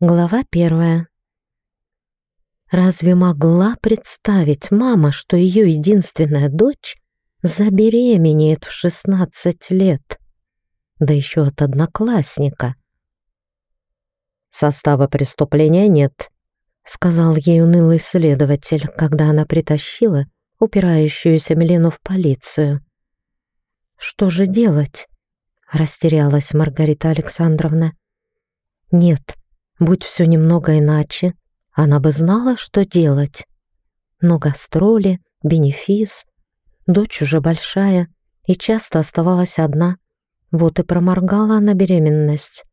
Глава первая. Разве могла представить мама, что ее единственная дочь забеременеет в 16 лет? Да еще от одноклассника. «Состава преступления нет», — сказал ей унылый следователь, когда она притащила упирающуюся Милину в полицию. «Что же делать?» — растерялась Маргарита Александровна. «Нет, Будь все немного иначе, она бы знала, что делать. Но гастроли, бенефис, дочь уже большая и часто оставалась одна. Вот и проморгала она беременность.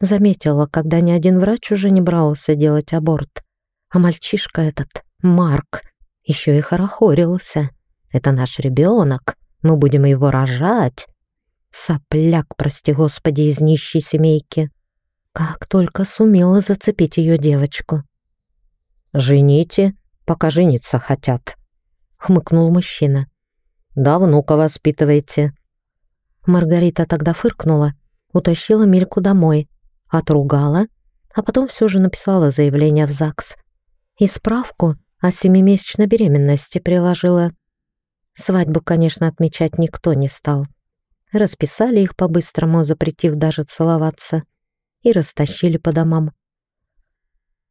Заметила, когда ни один врач уже не брался делать аборт. А мальчишка этот, Марк, еще и хорохорился. Это наш ребенок, мы будем его рожать. Сопляк, прости господи, из нищей семейки. Как только сумела зацепить ее девочку. «Жените, пока жениться хотят», — хмыкнул мужчина. «Да внука воспитывайте». Маргарита тогда фыркнула, утащила Мильку домой, отругала, а потом все же написала заявление в ЗАГС. И справку о семимесячной беременности приложила. Свадьбу, конечно, отмечать никто не стал. Расписали их по-быстрому, запретив даже целоваться и растащили по домам.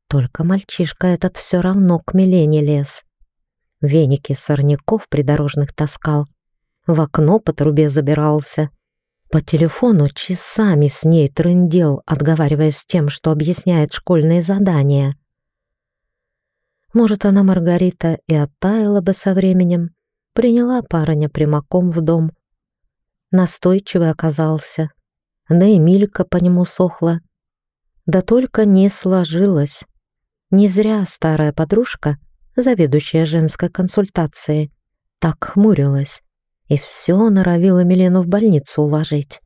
Только мальчишка этот все равно к Милене лез. Веники сорняков придорожных таскал, в окно по трубе забирался, по телефону часами с ней трындел, отговариваясь тем, что объясняет школьные задания. Может, она, Маргарита, и оттаяла бы со временем, приняла парня прямиком в дом. Настойчивый оказался, да и Милька по нему сохла. Да только не сложилось. Не зря старая подружка, заведующая женской консультацией, так хмурилась и все норовила Милену в больницу уложить.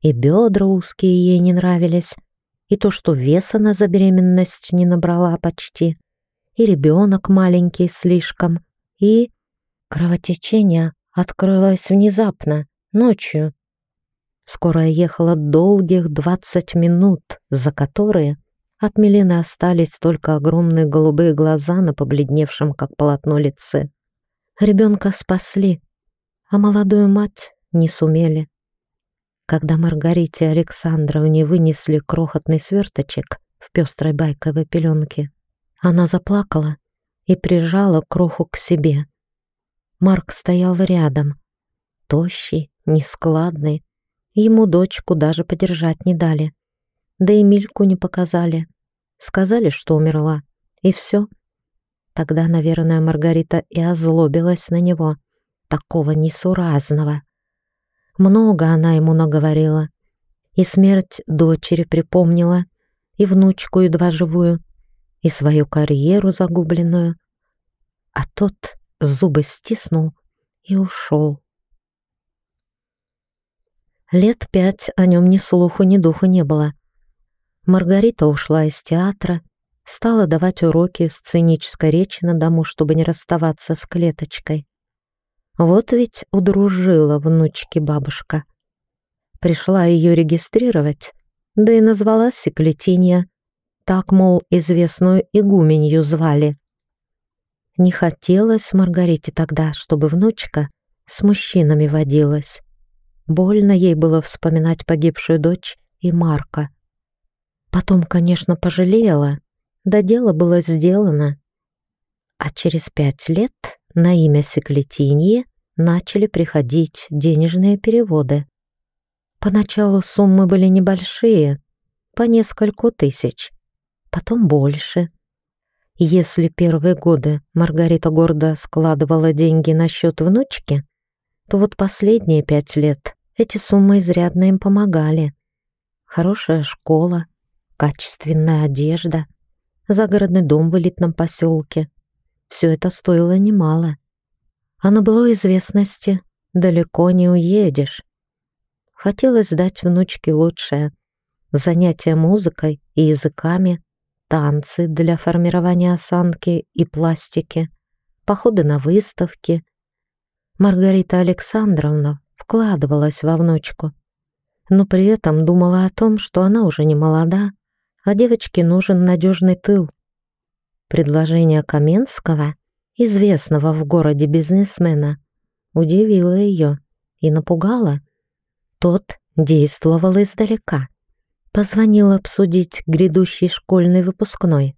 И бедра узкие ей не нравились, и то, что веса на забеременность не набрала почти, и ребенок маленький слишком, и кровотечение открылось внезапно, ночью, Скоро я ехала долгих двадцать минут, за которые от Милины остались только огромные голубые глаза на побледневшем, как полотно, лице. Ребенка спасли, а молодую мать не сумели. Когда Маргарите Александровне вынесли крохотный сверточек в пестрой байковой пеленке, она заплакала и прижала кроху к себе. Марк стоял рядом, тощий, нескладный, Ему дочку даже подержать не дали. Да и Мильку не показали. Сказали, что умерла. И все. Тогда, наверное, Маргарита и озлобилась на него. Такого несуразного. Много она ему наговорила. И смерть дочери припомнила, и внучку едва живую, и свою карьеру загубленную. А тот зубы стиснул и ушел. Лет пять о нем ни слуху, ни духу не было. Маргарита ушла из театра, стала давать уроки сценической речи на дому, чтобы не расставаться с клеточкой. Вот ведь удружила внучки бабушка. Пришла ее регистрировать, да и назвала Секлетинья. Так, мол, известную игуменью звали. Не хотелось Маргарите тогда, чтобы внучка с мужчинами водилась. Больно ей было вспоминать погибшую дочь и Марка. Потом, конечно, пожалела, да дело было сделано. А через пять лет на имя Секлетиньи начали приходить денежные переводы. Поначалу суммы были небольшие, по нескольку тысяч, потом больше. Если первые годы Маргарита гордо складывала деньги на счет внучки, то вот последние пять лет эти суммы изрядно им помогали. Хорошая школа, качественная одежда, загородный дом в элитном поселке. Все это стоило немало. А на былой известности далеко не уедешь. Хотелось дать внучке лучшее. Занятия музыкой и языками, танцы для формирования осанки и пластики, походы на выставки. Маргарита Александровна вкладывалась во внучку, но при этом думала о том, что она уже не молода, а девочке нужен надежный тыл. Предложение Каменского, известного в городе бизнесмена, удивило ее и напугало. Тот действовал издалека. Позвонил обсудить грядущий школьный выпускной.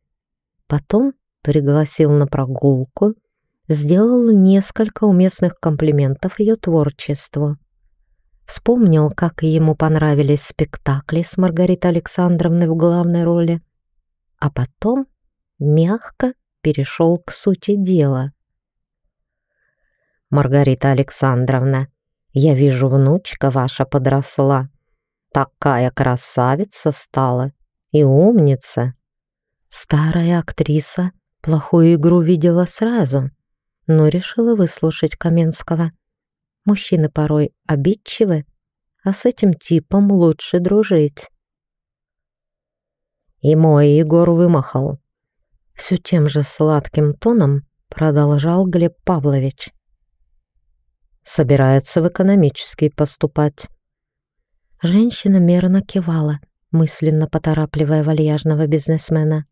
Потом пригласил на прогулку, сделал несколько уместных комплиментов ее творчеству. Вспомнил, как ему понравились спектакли с Маргаритой Александровной в главной роли, а потом мягко перешел к сути дела. «Маргарита Александровна, я вижу, внучка ваша подросла. Такая красавица стала и умница. Старая актриса плохую игру видела сразу, но решила выслушать Каменского. Мужчины порой обидчивы, а с этим типом лучше дружить. И мой Егор вымахал. Все тем же сладким тоном продолжал Глеб Павлович. Собирается в экономический поступать. Женщина мерно кивала, мысленно поторапливая вальяжного бизнесмена.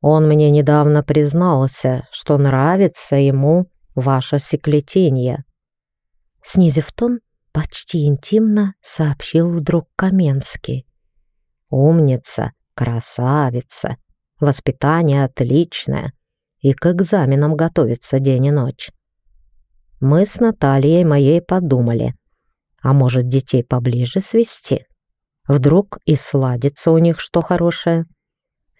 Он мне недавно признался, что нравится ему ваше секлетинье. Снизив тон, почти интимно сообщил вдруг Каменский. Умница, красавица, воспитание отличное и к экзаменам готовится день и ночь. Мы с Натальей моей подумали, а может детей поближе свести? Вдруг и сладится у них что хорошее?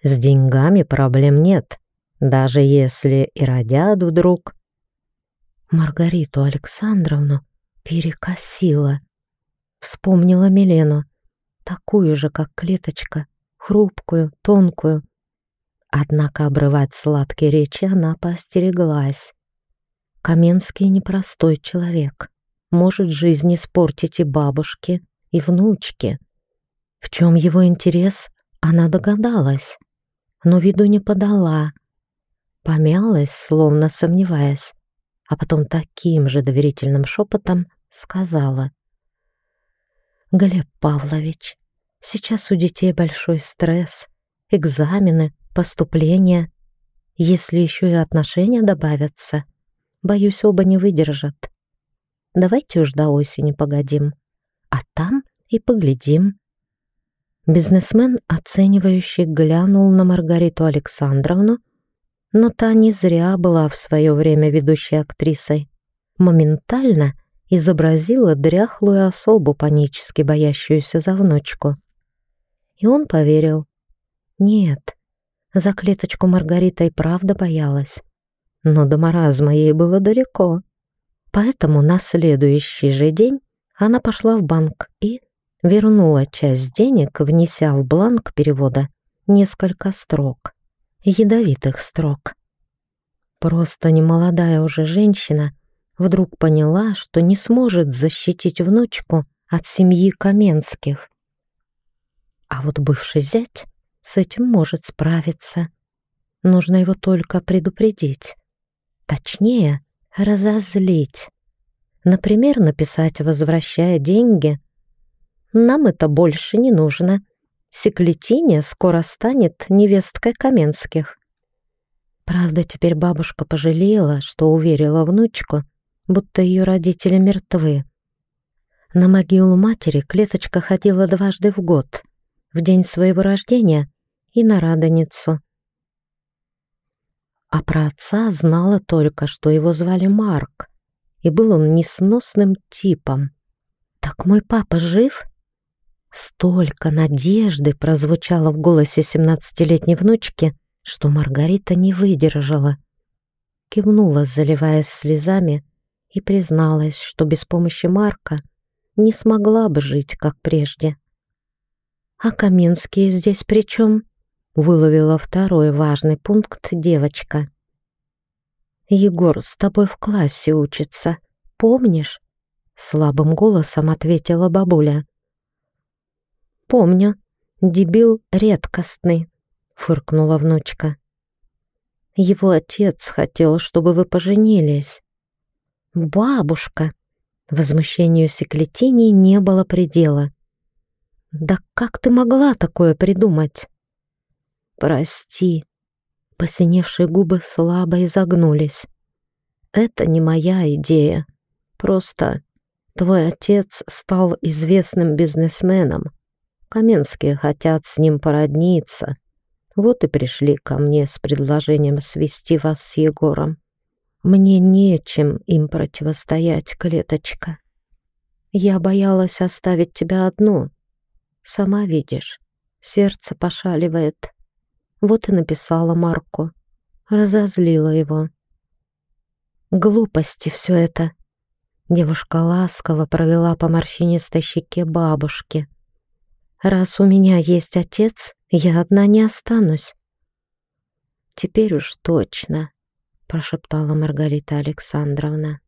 С деньгами проблем нет, даже если и родят вдруг. Маргариту Александровну перекосила. Вспомнила Милену, такую же, как клеточка, хрупкую, тонкую. Однако обрывать сладкие речи она поостереглась. Каменский непростой человек, может жизнь испортить и бабушке, и внучке. В чем его интерес, она догадалась но виду не подала. Помялась, словно сомневаясь, а потом таким же доверительным шепотом сказала. «Глеб Павлович, сейчас у детей большой стресс, экзамены, поступления. Если еще и отношения добавятся, боюсь, оба не выдержат. Давайте уж до осени погодим, а там и поглядим, Бизнесмен, оценивающий, глянул на Маргариту Александровну, но та не зря была в свое время ведущей актрисой. Моментально изобразила дряхлую особу, панически боящуюся за внучку. И он поверил. Нет, за клеточку Маргарита и правда боялась. Но до маразма ей было далеко. Поэтому на следующий же день она пошла в банк и вернула часть денег, внеся в бланк перевода несколько строк, ядовитых строк. Просто немолодая уже женщина вдруг поняла, что не сможет защитить внучку от семьи Каменских. А вот бывший зять с этим может справиться. Нужно его только предупредить. Точнее, разозлить. Например, написать, возвращая деньги, нам это больше не нужно. Секлетиня скоро станет невесткой Каменских. Правда, теперь бабушка пожалела, что уверила внучку, будто ее родители мертвы. На могилу матери клеточка ходила дважды в год, в день своего рождения и на Радоницу. А про отца знала только, что его звали Марк, и был он несносным типом. «Так мой папа жив?» Столько надежды прозвучало в голосе семнадцатилетней внучки, что Маргарита не выдержала. Кивнула, заливаясь слезами, и призналась, что без помощи Марка не смогла бы жить, как прежде. «А Каменские здесь при чем?» — выловила второй важный пункт девочка. «Егор с тобой в классе учится, помнишь?» — слабым голосом ответила бабуля. «Помню. Дебил редкостный», — фыркнула внучка. «Его отец хотел, чтобы вы поженились». «Бабушка!» Возмущению секлетини не было предела. Да как ты могла такое придумать? Прости. Посиневшие губы слабо изогнулись. Это не моя идея. Просто твой отец стал известным бизнесменом. Каменские хотят с ним породниться. Вот и пришли ко мне с предложением свести вас с Егором. Мне нечем им противостоять, клеточка. Я боялась оставить тебя одну. Сама видишь, сердце пошаливает. Вот и написала Марку. Разозлила его. Глупости все это. Девушка ласково провела по морщинистой щеке бабушки. Раз у меня есть отец, я одна не останусь. Теперь уж точно, прошептала Маргарита Александровна.